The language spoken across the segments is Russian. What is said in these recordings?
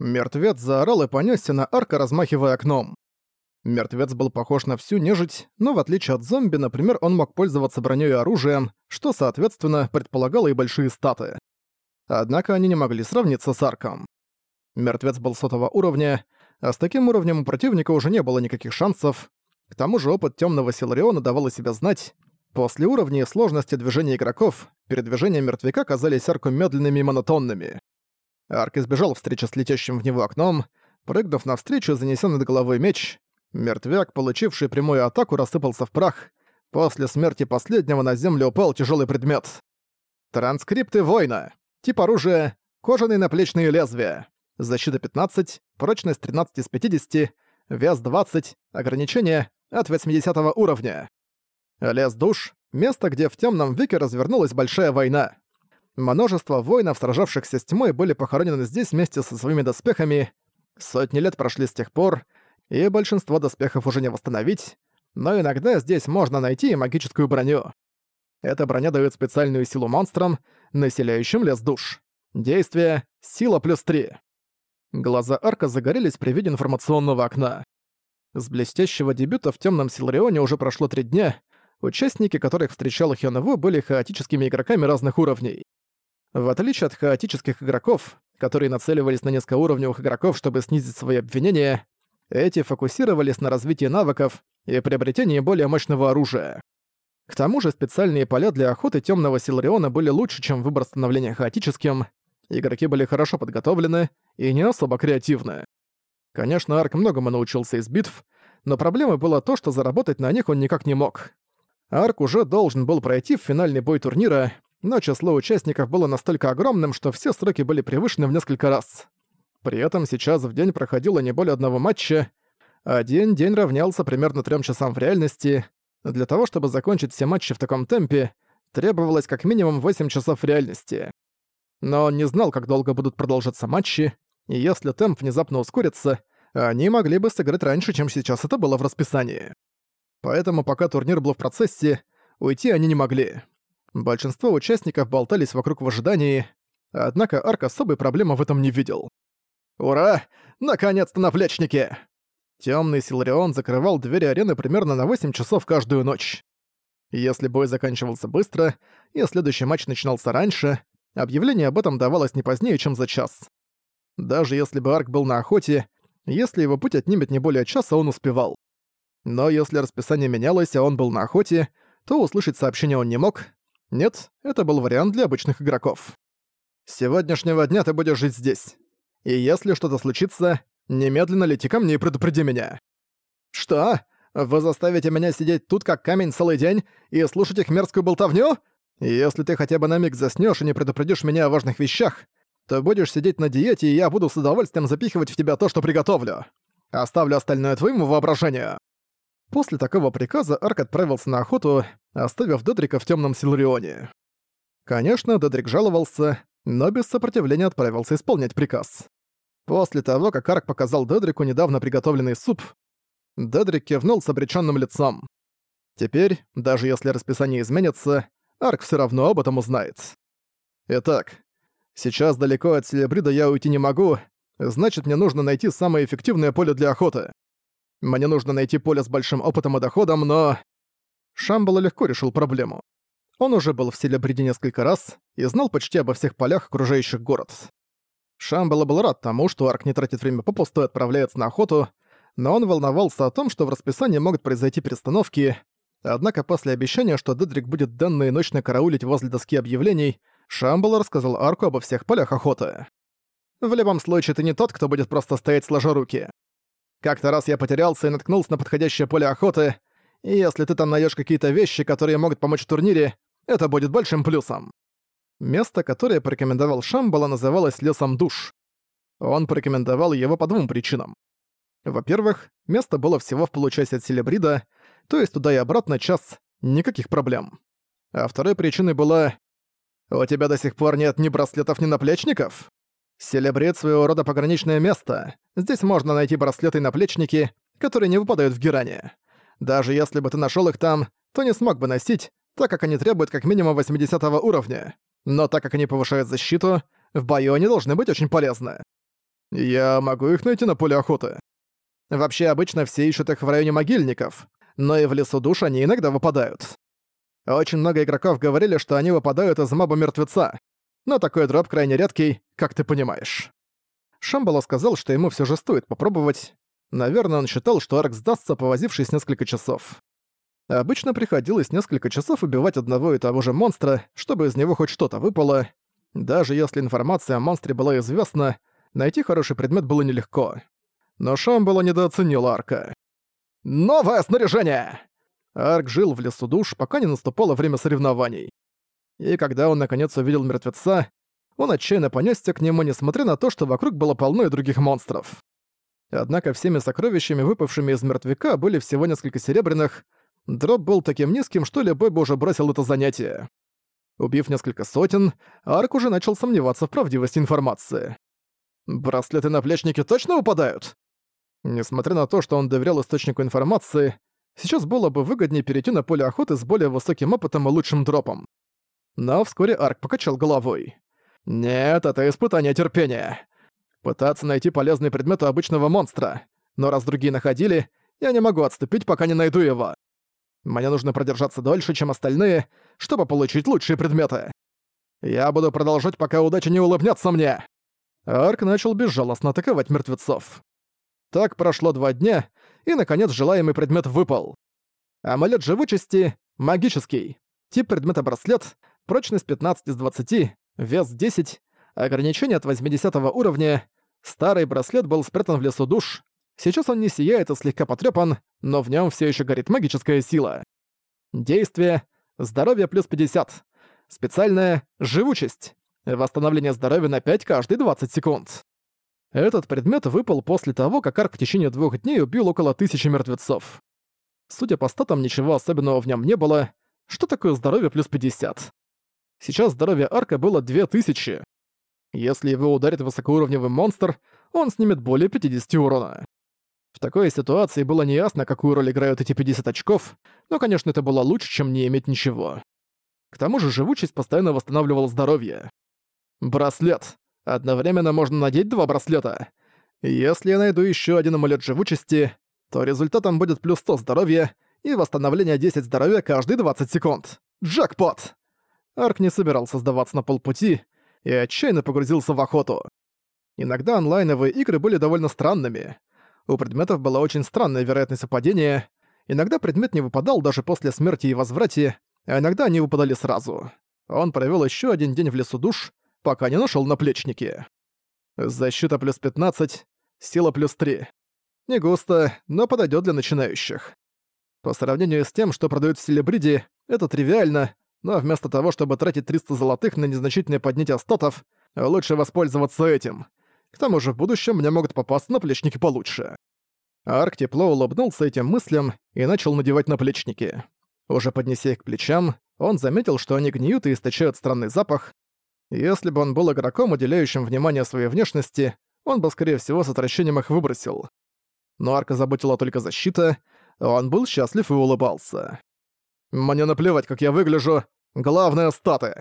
Мертвец заорал и понесся на арка, размахивая окном. Мертвец был похож на всю нежить, но в отличие от зомби, например, он мог пользоваться броней и оружием, что, соответственно, предполагало и большие статы. Однако они не могли сравниться с арком. Мертвец был сотого уровня, а с таким уровнем у противника уже не было никаких шансов. К тому же опыт темного Силариона давал о себя знать. После уровня и сложности движения игроков, передвижения мертвяка казались арку медленными и монотонными. Арк избежал встречи с летящим в него окном, прыгнув навстречу занесенный до головы меч, Мертвяк, получивший прямую атаку, рассыпался в прах. После смерти последнего на землю упал тяжелый предмет. Транскрипты воина. Тип оружия — кожаные наплечные лезвия. Защита 15, прочность 13 из 50, вес 20, ограничение от 80 уровня. Лес душ — место, где в темном веке развернулась большая война. Множество воинов, сражавшихся с тьмой, были похоронены здесь вместе со своими доспехами. Сотни лет прошли с тех пор, и большинство доспехов уже не восстановить, но иногда здесь можно найти и магическую броню. Эта броня дает специальную силу монстрам, населяющим лес душ. Действие — сила плюс 3. Глаза Арка загорелись при виде информационного окна. С блестящего дебюта в темном Силарионе уже прошло три дня, участники которых встречал Хёнву были хаотическими игроками разных уровней. В отличие от хаотических игроков, которые нацеливались на низкоуровневых игроков, чтобы снизить свои обвинения, эти фокусировались на развитии навыков и приобретении более мощного оружия. К тому же специальные поля для охоты Темного Силариона были лучше, чем выбор становления хаотическим, игроки были хорошо подготовлены и не особо креативны. Конечно, Арк многому научился из битв, но проблемой было то, что заработать на них он никак не мог. Арк уже должен был пройти в финальный бой турнира, но число участников было настолько огромным, что все сроки были превышены в несколько раз. При этом сейчас в день проходило не более одного матча, один день равнялся примерно трем часам в реальности. Для того, чтобы закончить все матчи в таком темпе, требовалось как минимум 8 часов в реальности. Но он не знал, как долго будут продолжаться матчи, и если темп внезапно ускорится, они могли бы сыграть раньше, чем сейчас это было в расписании. Поэтому пока турнир был в процессе, уйти они не могли. Большинство участников болтались вокруг в ожидании, однако Арк особой проблемы в этом не видел. «Ура! Наконец-то наплечники!» Тёмный Силарион закрывал двери арены примерно на 8 часов каждую ночь. Если бой заканчивался быстро, и следующий матч начинался раньше, объявление об этом давалось не позднее, чем за час. Даже если бы Арк был на охоте, если его путь отнимет не более часа, он успевал. Но если расписание менялось, а он был на охоте, то услышать сообщение он не мог. Нет, это был вариант для обычных игроков. «С сегодняшнего дня ты будешь жить здесь. И если что-то случится, немедленно лети ко мне и предупреди меня». «Что? Вы заставите меня сидеть тут как камень целый день и слушать их мерзкую болтовню? Если ты хотя бы на миг заснёшь и не предупредишь меня о важных вещах, то будешь сидеть на диете, и я буду с удовольствием запихивать в тебя то, что приготовлю. Оставлю остальное твоему воображению». После такого приказа Арк отправился на охоту, оставив Дедрика в темном Силарионе. Конечно, Дедрик жаловался, но без сопротивления отправился исполнять приказ. После того, как Арк показал Дедрику недавно приготовленный суп, Дедрик кивнул с обречённым лицом. Теперь, даже если расписание изменится, Арк всё равно об этом узнает. Итак, сейчас далеко от Селебрида я уйти не могу, значит мне нужно найти самое эффективное поле для охоты. Мне нужно найти поле с большим опытом и доходом, но... Шамбала легко решил проблему. Он уже был в Селебриде несколько раз и знал почти обо всех полях, окружающих город. Шамбала был рад тому, что Арк не тратит время попусту и отправляется на охоту, но он волновался о том, что в расписании могут произойти перестановки, однако после обещания, что Дедрик будет данную ночь караулить возле доски объявлений, Шамбала рассказал Арку обо всех полях охоты. «В любом случае, ты не тот, кто будет просто стоять сложа руки. Как-то раз я потерялся и наткнулся на подходящее поле охоты, и если ты там найдешь какие-то вещи, которые могут помочь в турнире, это будет большим плюсом. Место, которое порекомендовал Шамбала, называлось Лесом Душ. Он порекомендовал его по двум причинам. Во-первых, место было всего в получасе от Селебрида, то есть туда и обратно час, никаких проблем. А второй причиной была «У тебя до сих пор нет ни браслетов, ни наплечников?» Селебрит своего рода пограничное место. Здесь можно найти браслеты и наплечники, которые не выпадают в Геране. Даже если бы ты нашел их там, то не смог бы носить, так как они требуют как минимум 80 уровня. Но так как они повышают защиту, в бою они должны быть очень полезны. Я могу их найти на поле охоты. Вообще, обычно все ищут их в районе могильников, но и в лесу душ они иногда выпадают. Очень много игроков говорили, что они выпадают из моба мертвеца, но такой дроп крайне редкий, как ты понимаешь. Шамбала сказал, что ему все же стоит попробовать. Наверное, он считал, что Арк сдастся, повозившись несколько часов. Обычно приходилось несколько часов убивать одного и того же монстра, чтобы из него хоть что-то выпало. Даже если информация о монстре была известна, найти хороший предмет было нелегко. Но Шамбала недооценил Арка. «Новое снаряжение!» Арк жил в лесу душ, пока не наступало время соревнований. И когда он наконец увидел мертвеца, он отчаянно понесся к нему, несмотря на то, что вокруг было полно и других монстров. Однако всеми сокровищами, выпавшими из мертвяка, были всего несколько серебряных. Дроп был таким низким, что любой бы уже бросил это занятие. Убив несколько сотен, Арк уже начал сомневаться в правдивости информации. «Браслеты-наплечники точно выпадают?» Несмотря на то, что он доверял источнику информации, сейчас было бы выгоднее перейти на поле охоты с более высоким опытом и лучшим дропом. Но вскоре Арк покачал головой. «Нет, это испытание терпения. Пытаться найти полезный предмет у обычного монстра. Но раз другие находили, я не могу отступить, пока не найду его. Мне нужно продержаться дольше, чем остальные, чтобы получить лучшие предметы. Я буду продолжать, пока удача не улыбнется мне». Арк начал безжалостно атаковать мертвецов. Так прошло два дня, и, наконец, желаемый предмет выпал. Амулет живучести — магический. Тип предмета браслет, прочность 15 из 20, вес 10, ограничение от 80 уровня. Старый браслет был спрятан в лесу душ. Сейчас он не сияет и слегка потрепан, но в нем все еще горит магическая сила. Действие — здоровье плюс 50. Специальное — живучесть. Восстановление здоровья на 5 каждые 20 секунд. Этот предмет выпал после того, как Арк в течение двух дней убил около тысячи мертвецов. Судя по статам, ничего особенного в нем не было. Что такое здоровье плюс 50? Сейчас здоровье Арка было 2000. Если его ударит высокоуровневый монстр, он снимет более 50 урона. В такой ситуации было неясно, какую роль играют эти 50 очков, но, конечно, это было лучше, чем не иметь ничего. К тому же живучесть постоянно восстанавливала здоровье. Браслет. Одновременно можно надеть два браслета. Если я найду еще один амулет живучести, то результатом будет плюс 100 здоровья и восстановление 10 здоровья каждые 20 секунд. Джекпот! Арк не собирался сдаваться на полпути и отчаянно погрузился в охоту. Иногда онлайновые игры были довольно странными. У предметов была очень странная вероятность выпадения. Иногда предмет не выпадал даже после смерти и возврате, а иногда они выпадали сразу. Он провел еще один день в лесу душ, пока не нашел наплечники. Защита плюс 15, сила плюс 3. Не густо, но подойдет для начинающих. По сравнению с тем, что продают в Селебриде, это тривиально, но вместо того, чтобы тратить 300 золотых на незначительное поднятие статов, лучше воспользоваться этим. К тому же в будущем мне могут попасться наплечники получше. Арк тепло улыбнулся этим мыслям и начал надевать наплечники. Уже поднеся их к плечам, он заметил, что они гниют и источают странный запах, если бы он был игроком, уделяющим внимание своей внешности, он бы, скорее всего, с отвращением их выбросил. Но Арка заботила только защита, он был счастлив и улыбался. «Мне наплевать, как я выгляжу, главное — статы!»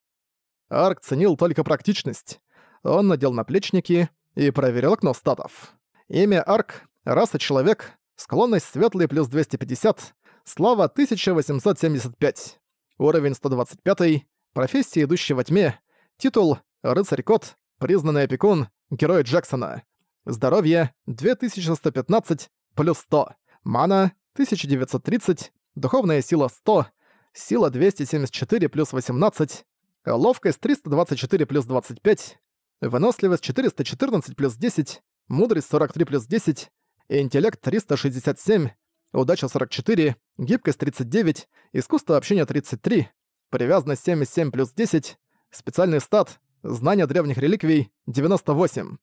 Арк ценил только практичность. Он надел наплечники и проверил окно статов. Имя Арк, раса человек, склонность светлый плюс 250, слава 1875, уровень 125, профессия идущая во тьме, Титул «Рыцарь-кот», признанный опекун, герой Джексона. Здоровье 2115 плюс 100. Мана 1930. Духовная сила 100. Сила 274 плюс 18. Ловкость 324 плюс 25. Выносливость 414 плюс 10. Мудрость 43 плюс 10. Интеллект 367. Удача 44. Гибкость 39. Искусство общения 33. Привязанность 77 плюс 10. Специальный стат «Знание древних реликвий» 98.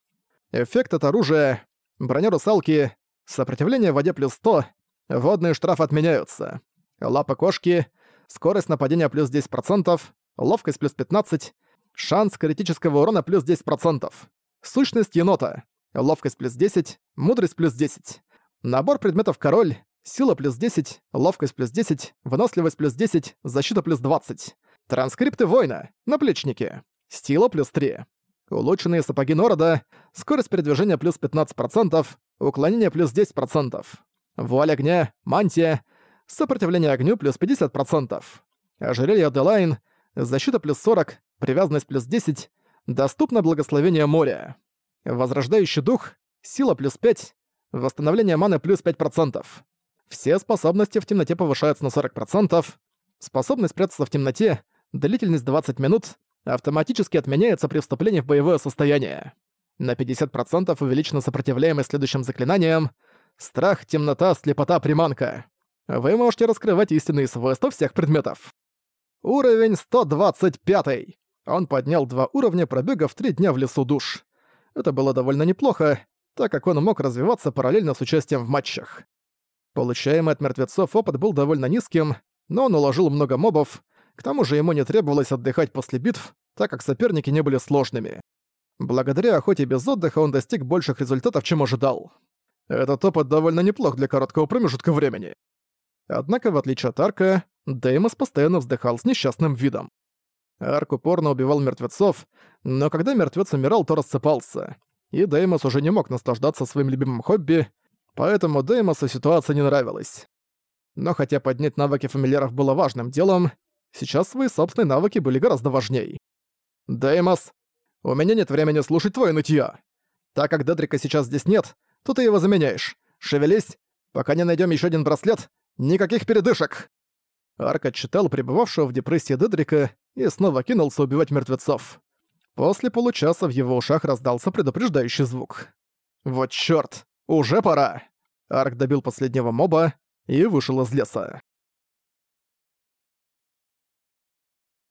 Эффект от оружия. Броня русалки. Сопротивление в воде плюс 100. Водные штрафы отменяются. Лапа кошки. Скорость нападения плюс 10%. Ловкость плюс 15. Шанс критического урона плюс 10%. Сущность енота. Ловкость плюс 10. Мудрость плюс 10. Набор предметов король. Сила плюс 10. Ловкость плюс 10. Выносливость плюс 10. Защита плюс 20. Транскрипты воина. Наплечники. Стила плюс 3. улучшенные сапоги Норода, скорость передвижения плюс 15%, уклонение плюс 10%, вуаль огня, мантия, сопротивление огню плюс 50%, ожерелье Аделайн, защита плюс 40, привязанность плюс 10, доступно благословение моря, возрождающий дух, сила плюс 5, восстановление маны плюс 5%. Все способности в темноте повышаются на 40%, способность прятаться в темноте, длительность 20 минут, автоматически отменяется при вступлении в боевое состояние. На 50% увеличена сопротивляемость следующим заклинаниям «Страх, темнота, слепота, приманка». Вы можете раскрывать истинные свойства всех предметов. Уровень 125. Он поднял два уровня, пробегав три дня в лесу душ. Это было довольно неплохо, так как он мог развиваться параллельно с участием в матчах. Получаемый от мертвецов опыт был довольно низким, но он уложил много мобов, к тому же ему не требовалось отдыхать после битв, так как соперники не были сложными. Благодаря охоте без отдыха он достиг больших результатов, чем ожидал. Этот опыт довольно неплох для короткого промежутка времени. Однако, в отличие от Арка, Деймос постоянно вздыхал с несчастным видом. Арк упорно убивал мертвецов, но когда мертвец умирал, то рассыпался. И Деймос уже не мог наслаждаться своим любимым хобби, поэтому Деймосу ситуация не нравилась. Но хотя поднять навыки фамильяров было важным делом, сейчас свои собственные навыки были гораздо важней. «Деймос, у меня нет времени слушать твое нытье. Так как Дедрика сейчас здесь нет, то ты его заменяешь. Шевелись, пока не найдем еще один браслет, никаких передышек!» Арк отчитал пребывавшего в депрессии Дедрика и снова кинулся убивать мертвецов. После получаса в его ушах раздался предупреждающий звук. «Вот чёрт! Уже пора!» Арк добил последнего моба и вышел из леса.